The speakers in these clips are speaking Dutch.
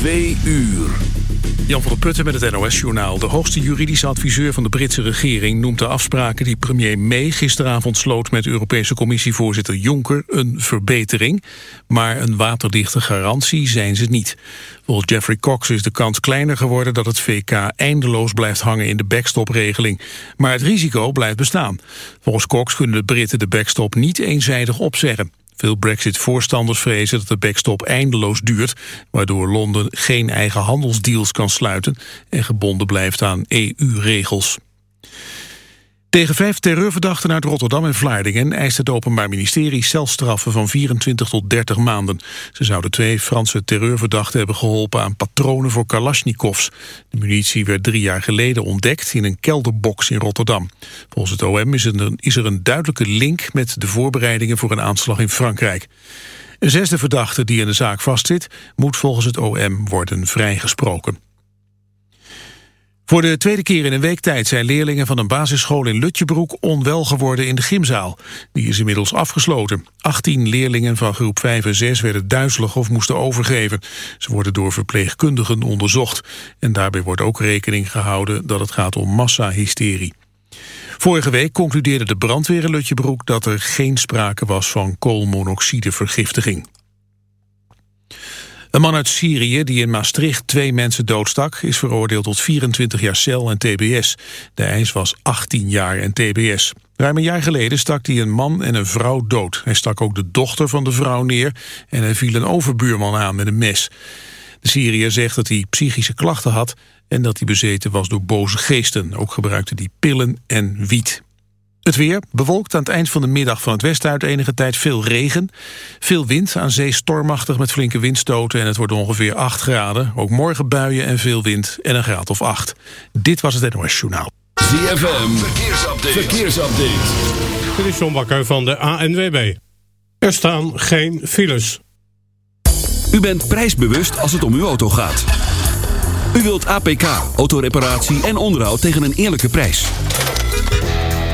Twee uur. Jan van der Putten met het NOS-journaal. De hoogste juridische adviseur van de Britse regering noemt de afspraken die premier May gisteravond sloot met Europese commissievoorzitter Juncker een verbetering, maar een waterdichte garantie zijn ze niet. Volgens Jeffrey Cox is de kans kleiner geworden dat het VK eindeloos blijft hangen in de backstop-regeling. Maar het risico blijft bestaan. Volgens Cox kunnen de Britten de backstop niet eenzijdig opzeggen. Veel brexit-voorstanders vrezen dat de backstop eindeloos duurt... waardoor Londen geen eigen handelsdeals kan sluiten... en gebonden blijft aan EU-regels. Tegen vijf terreurverdachten uit Rotterdam en Vlaardingen eist het Openbaar Ministerie celstraffen van 24 tot 30 maanden. Ze zouden twee Franse terreurverdachten hebben geholpen aan patronen voor Kalashnikovs. De munitie werd drie jaar geleden ontdekt in een kelderbox in Rotterdam. Volgens het OM is er, een, is er een duidelijke link met de voorbereidingen voor een aanslag in Frankrijk. Een zesde verdachte die in de zaak vastzit moet volgens het OM worden vrijgesproken. Voor de tweede keer in een week tijd zijn leerlingen van een basisschool in Lutjebroek onwel geworden in de gymzaal. Die is inmiddels afgesloten. 18 leerlingen van groep 5 en 6 werden duizelig of moesten overgeven. Ze worden door verpleegkundigen onderzocht. En daarbij wordt ook rekening gehouden dat het gaat om massahysterie. Vorige week concludeerde de brandweer in Lutjebroek dat er geen sprake was van koolmonoxidevergiftiging. Een man uit Syrië die in Maastricht twee mensen doodstak... is veroordeeld tot 24 jaar cel en tbs. De eis was 18 jaar en tbs. Ruim een jaar geleden stak hij een man en een vrouw dood. Hij stak ook de dochter van de vrouw neer... en hij viel een overbuurman aan met een mes. De Syriër zegt dat hij psychische klachten had... en dat hij bezeten was door boze geesten. Ook gebruikte hij pillen en wiet. Het weer, bewolkt aan het eind van de middag van het westen uit enige tijd veel regen. Veel wind, aan zee stormachtig met flinke windstoten en het wordt ongeveer 8 graden. Ook morgen buien en veel wind en een graad of 8. Dit was het NOS Journaal. ZFM, verkeersupdate. verkeersupdate. Dit is John Bakker van de ANWB. Er staan geen files. U bent prijsbewust als het om uw auto gaat. U wilt APK, autoreparatie en onderhoud tegen een eerlijke prijs.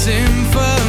symphony,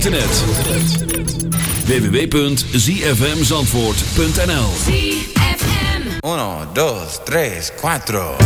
internet. www.zfmzandvoort.nl 1, 2, 3, 4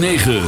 106.9